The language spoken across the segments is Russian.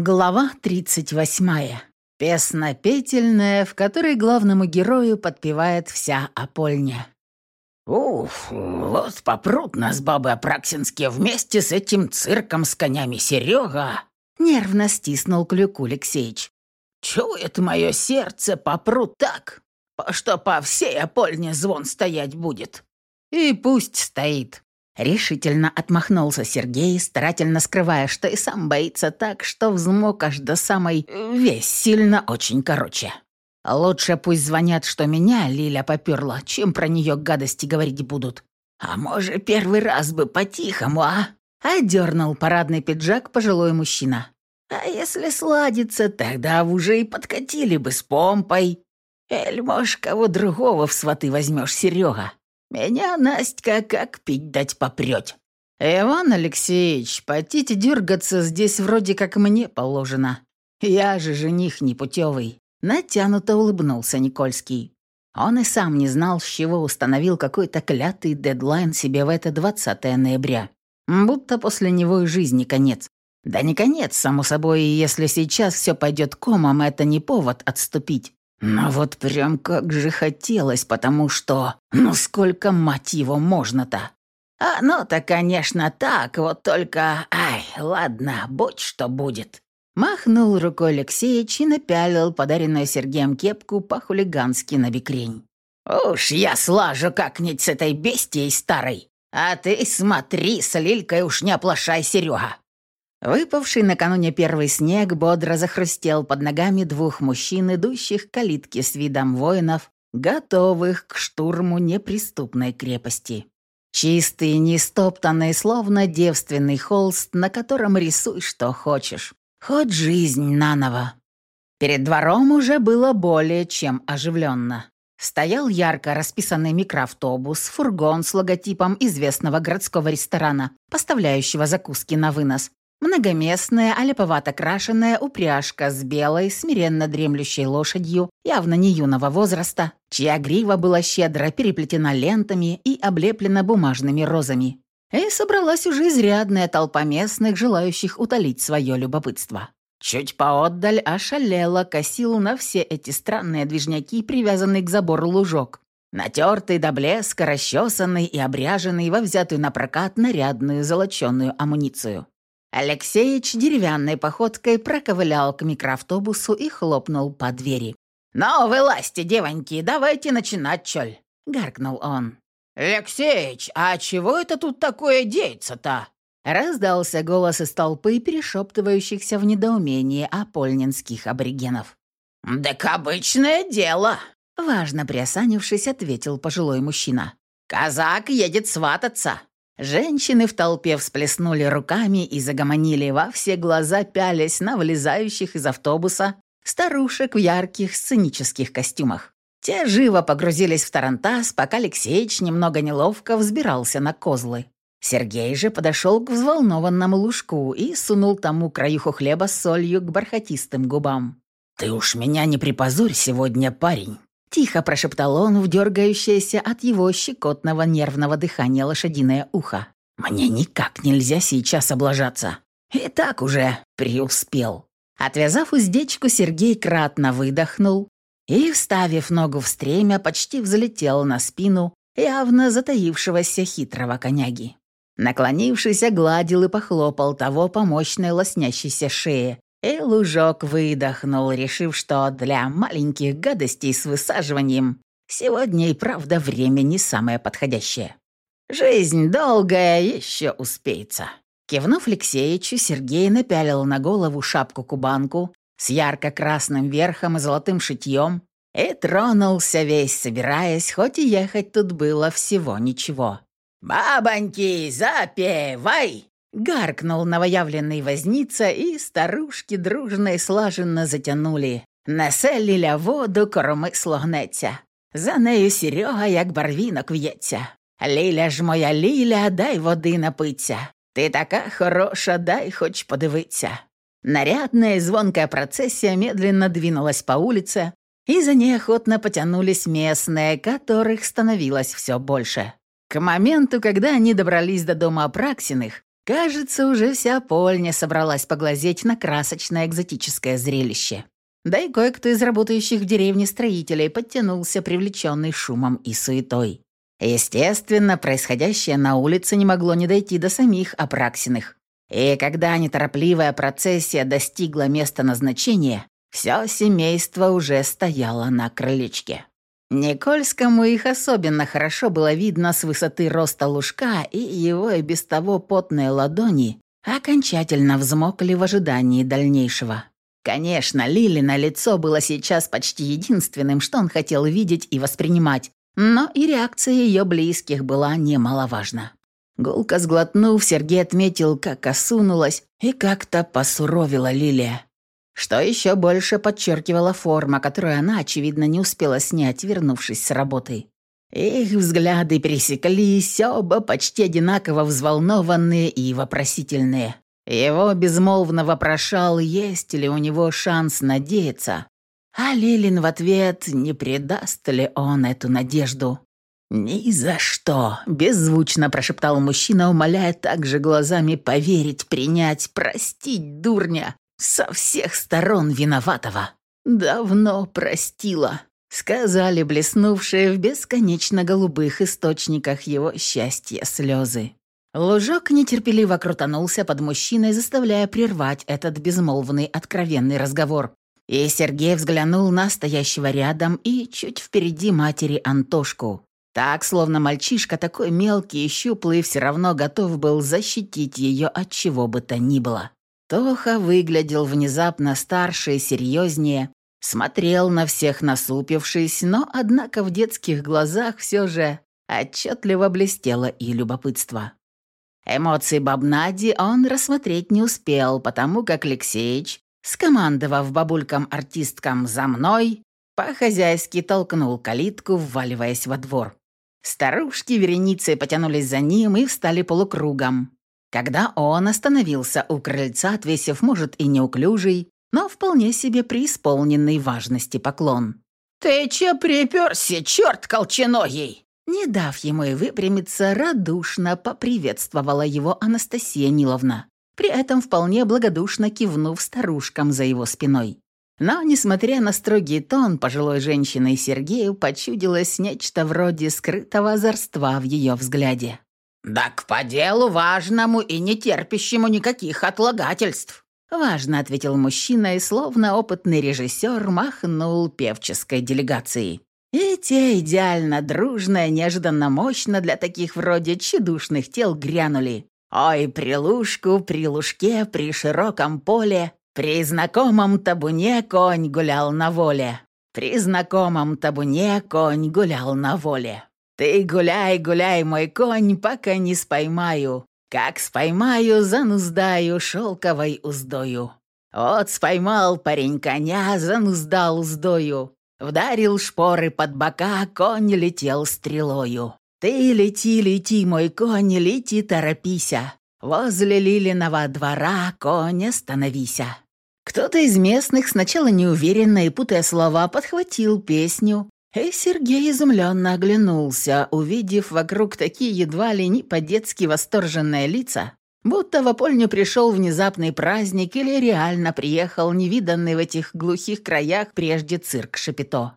Глава 38. Песнопетельная, в которой главному герою подпевает вся Апольня. «Уф, вот попрут нас бабы Апраксинские вместе с этим цирком с конями Серега!» Нервно стиснул клюку Алексеич. «Чует мое сердце, попрут так, что по всей Апольне звон стоять будет». «И пусть стоит», Решительно отмахнулся Сергей, старательно скрывая, что и сам боится так, что взмок аж до самой весь сильно очень короче. Лучше пусть звонят, что меня Лиля поперла, чем про нее гадости говорить будут. А может, первый раз бы по-тихому, а? Одернул парадный пиджак пожилой мужчина. А если сладится, тогда уже и подкатили бы с помпой. Эль, может, кого другого в сваты возьмешь, Серега. Меня Настя как пить дать попрёт. Иван Алексеевич, потите дергаться здесь вроде как мне положено. Я же жених непутевый. Натянуто улыбнулся Никольский. Он и сам не знал, с чего установил какой-то клятый дедлайн себе в это 20 ноября. Будто после него и жизни конец. Да не конец, само собой, если сейчас все пойдет комом, это не повод отступить. Но вот прям как же хотелось, потому что... Ну сколько, мать его, можно-то? А ну-то, конечно, так, вот только... Ай, ладно, будь что будет. Махнул рукой Алексеич и напялил подаренную Сергеем кепку по-хулигански на бикрень. «Уж я слажу как-нибудь с этой бестией старой. А ты смотри, с Лилькой уж не оплошай, Серега. Выпавший накануне первый снег бодро захрустел под ногами двух мужчин, идущих к калитке с видом воинов, готовых к штурму неприступной крепости. Чистый, нестоптанный, словно девственный холст, на котором рисуй что хочешь. Хоть жизнь наново. Перед двором уже было более чем оживленно. Стоял ярко расписанный микроавтобус, фургон с логотипом известного городского ресторана, поставляющего закуски на вынос, Многоместная, олеповато крашенная упряжка с белой, смиренно дремлющей лошадью, явно не юного возраста, чья грива была щедро переплетена лентами и облеплена бумажными розами. И собралась уже изрядная толпа местных, желающих утолить свое любопытство. Чуть поотдаль ошалело косил на все эти странные движняки, привязанный к забору лужок. Натертый до блеска, расчесанный и обряженный во взятую на прокат нарядную золоченую амуницию. Алексеич деревянной походкой проковылял к микроавтобусу и хлопнул по двери. «Ну, вылазьте, девоньки, давайте начинать, чоль!» — гаркнул он. «Алексеич, а чего это тут такое деется-то?» Раздался голос из толпы, перешептывающихся в недоумении апольнинских аборигенов. «Так обычное дело!» Важно приосанившись, ответил пожилой мужчина. «Казак едет свататься!» Женщины в толпе всплеснули руками и загомонили во все глаза, пялясь на вылезающих из автобуса старушек в ярких сценических костюмах. Те живо погрузились в тарантас, пока Алексеич немного неловко взбирался на козлы. Сергей же подошел к взволнованному лужку и сунул тому краюху хлеба с солью к бархатистым губам. «Ты уж меня не припозорь сегодня, парень!» Тихо прошептал он в дергающееся от его щекотного нервного дыхания лошадиное ухо. «Мне никак нельзя сейчас облажаться. И так уже преуспел». Отвязав уздечку, Сергей кратно выдохнул и, вставив ногу в стремя, почти взлетел на спину явно затаившегося хитрого коняги. Наклонившись, огладил и похлопал того по мощной лоснящейся шее, и Лужок выдохнул, решив, что для маленьких гадостей с высаживанием сегодня и правда время не самое подходящее. Жизнь долгая, еще успеется. Кивнув Алексеичу, Сергей напялил на голову шапку-кубанку с ярко-красным верхом и золотым шитьем и тронулся весь, собираясь, хоть и ехать тут было всего ничего. «Бабоньки, запевай!» Гаркнул новоявленный возница, и старушки дружно и слаженно затянули. Несе ліля воду, коромисло гнеться. За нею Серега, як барвінок в'ється. Ліля ж моя ліля, дай води напиться. Ты така хороша, дай хоть подивиться. Нарядная и звонкая процессия медленно двинулась по улице, и за ней охотно потянулись местные, которых становилось все больше. К моменту, когда они добрались до дома Апраксиных, Кажется, уже вся Польня собралась поглазеть на красочное экзотическое зрелище. Да и кое-кто из работающих в деревне строителей подтянулся, привлеченный шумом и суетой. Естественно, происходящее на улице не могло не дойти до самих Апраксиных. И когда неторопливая процессия достигла места назначения, все семейство уже стояло на крылечке. Никольскому их особенно хорошо было видно с высоты роста лужка, и его и без того потные ладони окончательно взмокли в ожидании дальнейшего. Конечно, Лилина лицо было сейчас почти единственным, что он хотел видеть и воспринимать, но и реакция ее близких была немаловажна. Гулко сглотнув, Сергей отметил, как осунулась и как-то посуровила Лилия. Что еще больше подчеркивала форма, которую она, очевидно, не успела снять, вернувшись с работы. Их взгляды пересеклись, оба почти одинаково взволнованные и вопросительные. Его безмолвно вопрошал, есть ли у него шанс надеяться. А Лилин в ответ, не предаст ли он эту надежду. «Ни за что!» – беззвучно прошептал мужчина, умоляя также глазами поверить, принять, простить дурня, со всех сторон виноватого. «Давно простила», — сказали блеснувшие в бесконечно голубых источниках его счастья слезы. Лужок нетерпеливо крутанулся под мужчиной, заставляя прервать этот безмолвный откровенный разговор. И Сергей взглянул на стоящего рядом и чуть впереди матери Антошку. Так, словно мальчишка такой мелкий и щуплый, все равно готов был защитить ее от чего бы то ни было. Тоха выглядел внезапно старше и серьезнее, смотрел на всех насупившись, но, однако, в детских глазах все же отчетливо блестело и любопытство. Эмоции Бабнади он рассмотреть не успел, потому как Алексеич, скомандовав бабулькам-артисткам «за мной», по-хозяйски толкнул калитку, вваливаясь во двор. Старушки вереницей потянулись за ним и встали полукругом. Когда он остановился у крыльца, отвесив, может, и неуклюжий, но вполне себе преисполненный важности поклон. «Ты че приперся, черт колченогий?» Не дав ему и выпрямиться, радушно поприветствовала его Анастасия Ниловна, при этом вполне благодушно кивнув старушкам за его спиной. Но, несмотря на строгий тон пожилой женщины Сергею, почудилось нечто вроде скрытого озорства в ее взгляде. «Так по делу важному и не терпящему никаких отлагательств», «Важно», — ответил мужчина и, словно опытный режиссер, махнул певческой делегацией. И те идеально дружно, неожиданно мощно для таких вроде чедушных тел грянули. Ой, при лужку, при лужке, при широком поле, при знакомом табуне конь гулял на воле. При знакомом табуне конь гулял на воле. Ты гуляй, гуляй, мой конь, пока не споймаю. Как споймаю, зануздаю шелковой уздою. Вот споймал парень коня, зануздал уздою. Вдарил шпоры под бока, конь летел стрелою. Ты лети, лети, мой конь, лети, торопися. Возле Лилиного двора конь остановися. Кто-то из местных, сначала неуверенно и путая слова, подхватил песню, и Сергей изумленно оглянулся, увидев вокруг такие едва ли не по-детски восторженные лица, Будто в Апольню пришел внезапный праздник или реально приехал невиданный в этих глухих краях прежде цирк Шапито.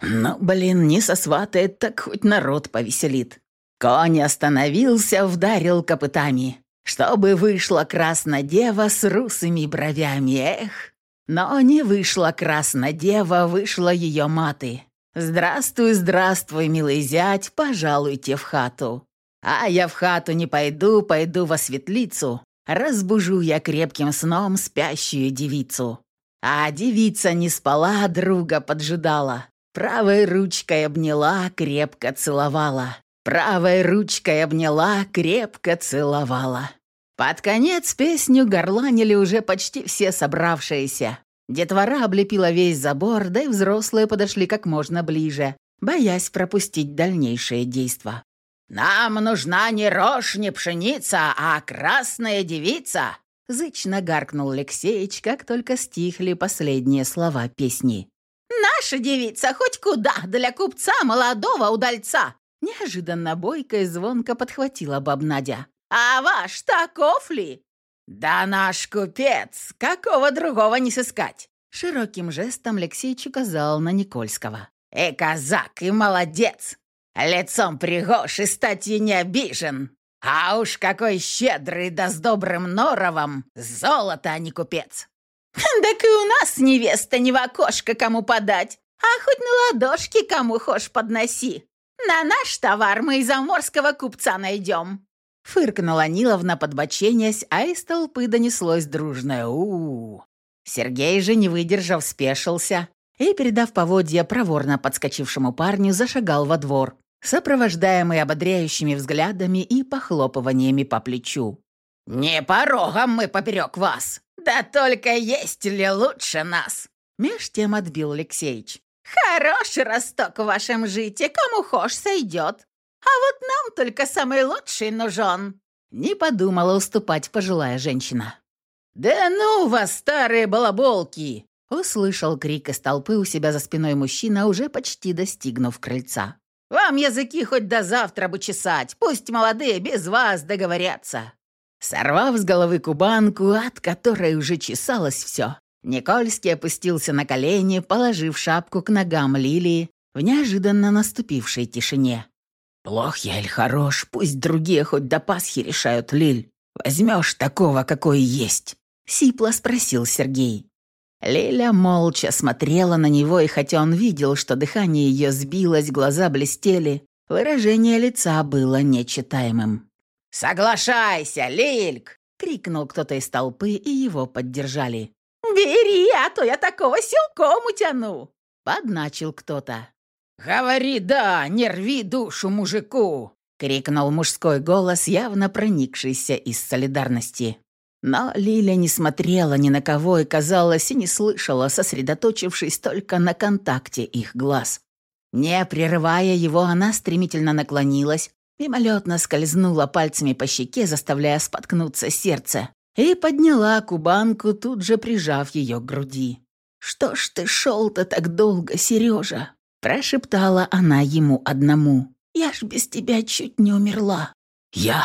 Ну, блин, не сосватает, так хоть народ повеселит. Конь остановился, вдарил копытами, чтобы вышла краснодева с русыми бровями, эх. Но не вышла краснодева, вышла ее маты. «Здравствуй, здравствуй, милый зять, пожалуйте в хату». А я в хату не пойду, пойду во светлицу. Разбужу я крепким сном спящую девицу. А девица не спала, друга поджидала. Правой ручкой обняла, крепко целовала. Правой ручкой обняла, крепко целовала. Под конец песню горланили уже почти все собравшиеся. Детвора облепила весь забор, да и взрослые подошли как можно ближе, боясь пропустить дальнейшее действо. «Нам нужна не рожь, не пшеница, а красная девица!» Зычно гаркнул Алексеич, как только стихли последние слова песни. «Наша девица хоть куда, для купца молодого удальца!» Неожиданно бойко и звонко подхватила баб Надя. А ваш таков ли?» «Да наш купец! Какого другого не сыскать!» Широким жестом Алексеич указал на Никольского. «И казак, и молодец! Лицом пригож и статью не обижен! А уж какой щедрый да с добрым норовом! Золото, а не купец!» «Так и у нас невеста не в окошко кому подать, а хоть на ладошки кому хошь подноси. На наш товар мы и заморского купца найдем!» Фыркнула Ниловна, подбоченясь, а из толпы донеслось дружное у, -у, -у. Сергей же, не выдержав, спешился и, передав поводья проворно подскочившему парню, зашагал во двор, сопровождаемый ободряющими взглядами и похлопываниями по плечу. «Не порогом мы поперек вас! Да только есть ли лучше нас?» Меж тем отбил Алексеич. «Хороший росток в вашем жите, кому хошь сойдет. А вот нам только самый лучший нужен!» Не подумала уступать пожилая женщина. «Да ну вас, старые балаболки!» Услышал крик из толпы у себя за спиной мужчина, уже почти достигнув крыльца. «Вам языки хоть до завтра бы чесать, пусть молодые без вас договорятся!» Сорвав с головы кубанку, от которой уже чесалось все, Никольский опустился на колени, положив шапку к ногам Лилии в неожиданно наступившей тишине. «Плох я или хорош, пусть другие хоть до Пасхи решают, Лиль. Возьмешь такого, какой есть?» — сипло спросил Сергей. Лиля молча смотрела на него, и хотя он видел, что дыхание ее сбилось, глаза блестели, выражение лица было нечитаемым. «Соглашайся, Лильк!» — крикнул кто-то из толпы, и его поддержали. «Бери, а то я такого силком утяну!» — подначил кто-то. «Говори «да», не рви душу мужику!» — крикнул мужской голос, явно проникшийся из солидарности. Но Лиля не смотрела ни на кого и, казалось, и не слышала, сосредоточившись только на контакте их глаз. Не прерывая его, она стремительно наклонилась, мимолетно скользнула пальцами по щеке, заставляя споткнуться сердце, и подняла кубанку, тут же прижав ее к груди. «Что ж ты шел-то так долго, Сережа?» Прошептала она ему одному. «Я ж без тебя чуть не умерла». «Я...»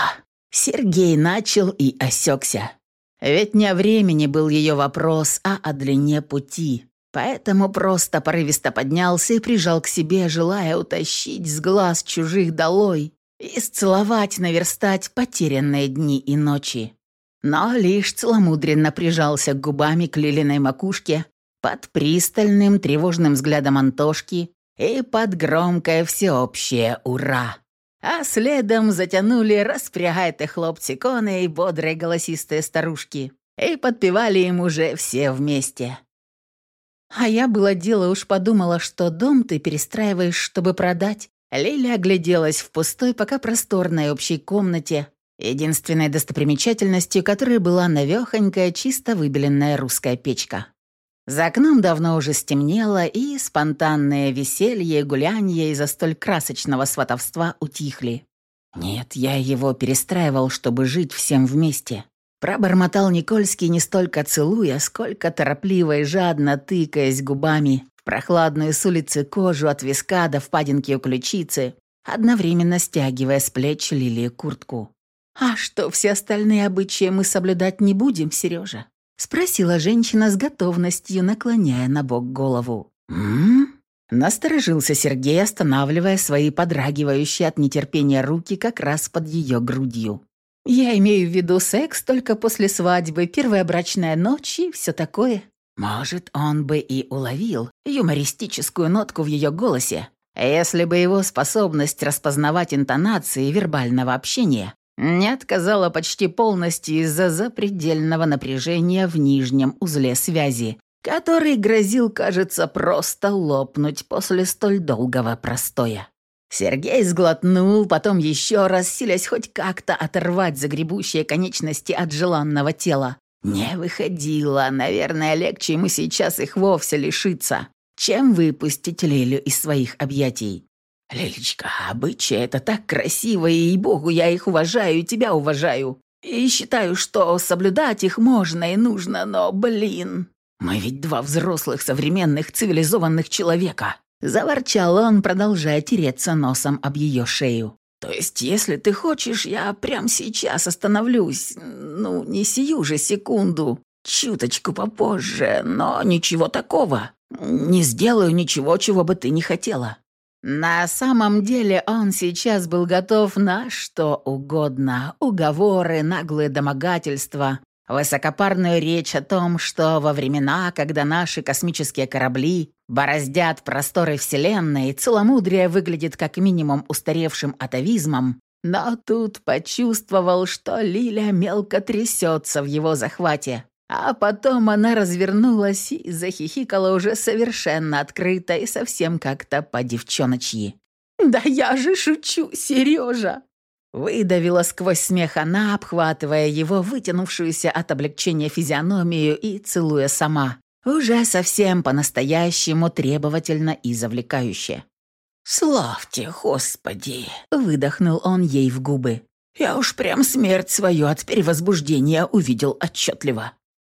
Сергей начал и осекся. Ведь не о времени был ее вопрос, а о длине пути. Поэтому просто порывисто поднялся и прижал к себе, желая утащить с глаз чужих долой и сцеловать, наверстать потерянные дни и ночи. Но лишь целомудренно прижался губами к Лилиной макушке под пристальным тревожным взглядом Антошки и под громкое всеобщее «Ура!». А следом затянули распрягайте хлопцы коны и бодрые голосистые старушки. И подпевали им уже все вместе. А я было дело уж подумала, что дом ты перестраиваешь, чтобы продать. Лиля огляделась в пустой, пока просторной общей комнате, единственной достопримечательностью которой была навехонькая, чисто выбеленная русская печка. За окном давно уже стемнело, и спонтанное веселье и гулянье из-за столь красочного сватовства утихли. Нет, я его перестраивал, чтобы жить всем вместе. Пробормотал Никольский не столько целуя, сколько торопливо и жадно тыкаясь губами в прохладную с улицы кожу от виска до впадинки у ключицы, одновременно стягивая с плеч Лилии куртку. «А что, все остальные обычаи мы соблюдать не будем, Сережа?» — спросила женщина с готовностью, наклоняя на бок голову. «М-м-м?» Насторожился Сергей, останавливая свои подрагивающие от нетерпения руки как раз под ее грудью. «Я имею в виду секс только после свадьбы, первая брачная ночь и все такое». Может, он бы и уловил юмористическую нотку в ее голосе, если бы его способность распознавать интонации вербального общения не отказала почти полностью из-за запредельного напряжения в нижнем узле связи, который грозил, кажется, просто лопнуть после столь долгого простоя. Сергей сглотнул, потом еще раз, силясь хоть как-то оторвать загребущие конечности от желанного тела. Не выходило, наверное, легче ему сейчас их вовсе лишиться, чем выпустить Лелю из своих объятий. «Лилечка, обычаи — это так красиво, и, ей-богу, я их уважаю и тебя уважаю. И считаю, что соблюдать их можно и нужно, но, блин, мы ведь два взрослых, современных, цивилизованных человека». Заворчал он, продолжая тереться носом об ее шею. То есть, если ты хочешь, я прямо сейчас остановлюсь. Ну, не сию же секунду, чуточку попозже, но ничего такого. Не сделаю ничего, чего бы ты не хотела». На самом деле он сейчас был готов на что угодно. Уговоры, наглые домогательства, высокопарную речь о том, что во времена, когда наши космические корабли бороздят просторы Вселенной, целомудрие выглядит как минимум устаревшим атовизмом, но тут почувствовал, что Лиля мелко трясется в его захвате. А потом она развернулась и захихикала уже совершенно открыто и совсем как-то по-девчоночьи. «Да я же шучу, Сережа!» Выдавила сквозь смех она, обхватывая его вытянувшуюся от облегчения физиономию и целуя сама, уже совсем по-настоящему требовательно и завлекающе. «Славьте, Господи!» — выдохнул он ей в губы. «Я уж прям смерть свою от перевозбуждения увидел отчетливо.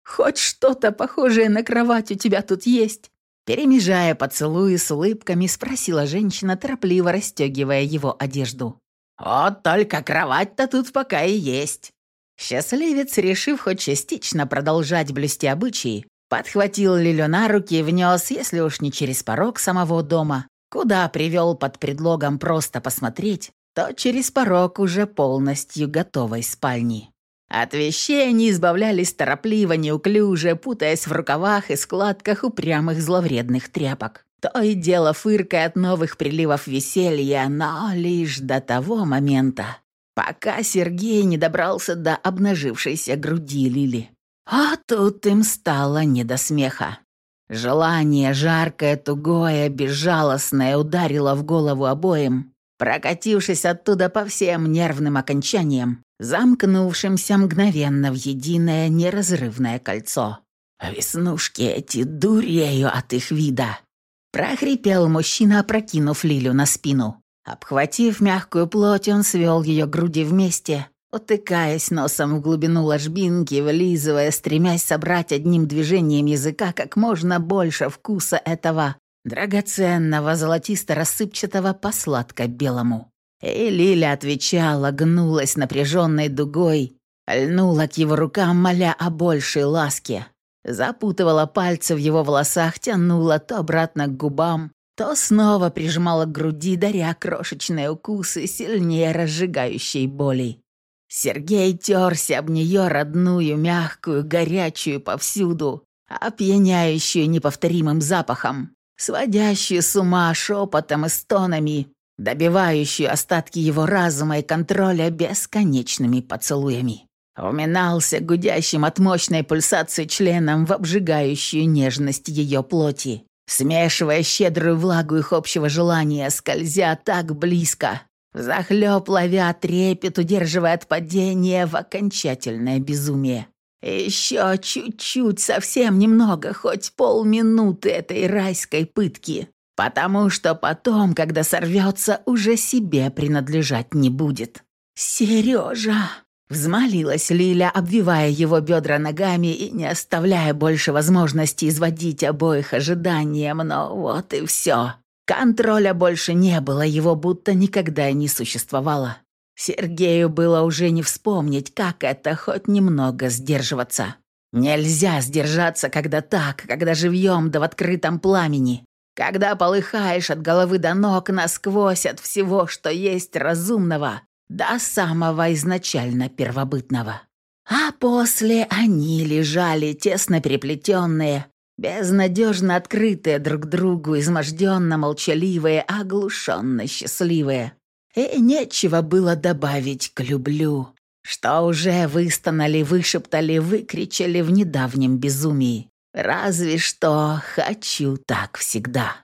«Хоть что-то похожее на кровать у тебя тут есть?» Перемежая поцелуи с улыбками, спросила женщина, торопливо расстегивая его одежду. «Вот только кровать-то тут пока и есть». Счастливец, решив хоть частично продолжать блюсти обычаи, подхватил Лилю на руки и внес, если уж не через порог самого дома, куда привел под предлогом просто посмотреть, то через порог уже полностью готовой спальни. От вещей они избавлялись торопливо, неуклюже, путаясь в рукавах и складках упрямых зловредных тряпок. То и дело фыркая от новых приливов веселья, но лишь до того момента, пока Сергей не добрался до обнажившейся груди Лили. А тут им стало не до смеха. Желание, жаркое, тугое, безжалостное, ударило в голову обоим, прокатившись оттуда по всем нервным окончаниям, замкнувшимся мгновенно в единое неразрывное кольцо. «Веснушки эти дурею от их вида!» прохрипел мужчина, опрокинув Лилю на спину. Обхватив мягкую плоть, он свел ее груди вместе, утыкаясь носом в глубину ложбинки, вылизывая, стремясь собрать одним движением языка как можно больше вкуса этого драгоценного золотисто-рассыпчатого по сладко-белому. И Лиля отвечала, гнулась напряженной дугой, льнула к его рукам, моля о большей ласке. Запутывала пальцы в его волосах, тянула то обратно к губам, то снова прижимала к груди, даря крошечные укусы, сильнее разжигающей боли. Сергей терся об нее родную, мягкую, горячую повсюду, опьяняющую неповторимым запахом, сводящую с ума шепотом и стонами, добивающую остатки его разума и контроля бесконечными поцелуями. Уминался гудящим от мощной пульсации членом в обжигающую нежность ее плоти, смешивая щедрую влагу их общего желания, скользя так близко, захлеб ловя трепет, удерживая от падения в окончательное безумие. Еще чуть-чуть, совсем немного, хоть полминуты этой райской пытки, потому что потом, когда сорвется, уже себе принадлежать не будет. «Сережа!» — взмолилась Лиля, обвивая его бедра ногами и не оставляя больше возможности изводить обоих ожиданием, но вот и все. Контроля больше не было, его будто никогда и не существовало. Сергею было уже не вспомнить, как это хоть немного сдерживаться. Нельзя сдержаться, когда так, когда живьем да в открытом пламени, когда полыхаешь от головы до ног насквозь от всего, что есть разумного, до самого изначально первобытного. А после они лежали тесно переплетенные, безнадежно открытые друг другу, изможденно молчаливые, оглушенно счастливые. И нечего было добавить к «люблю», что уже выстонали, вышептали, выкричали в недавнем безумии. Разве что хочу так всегда.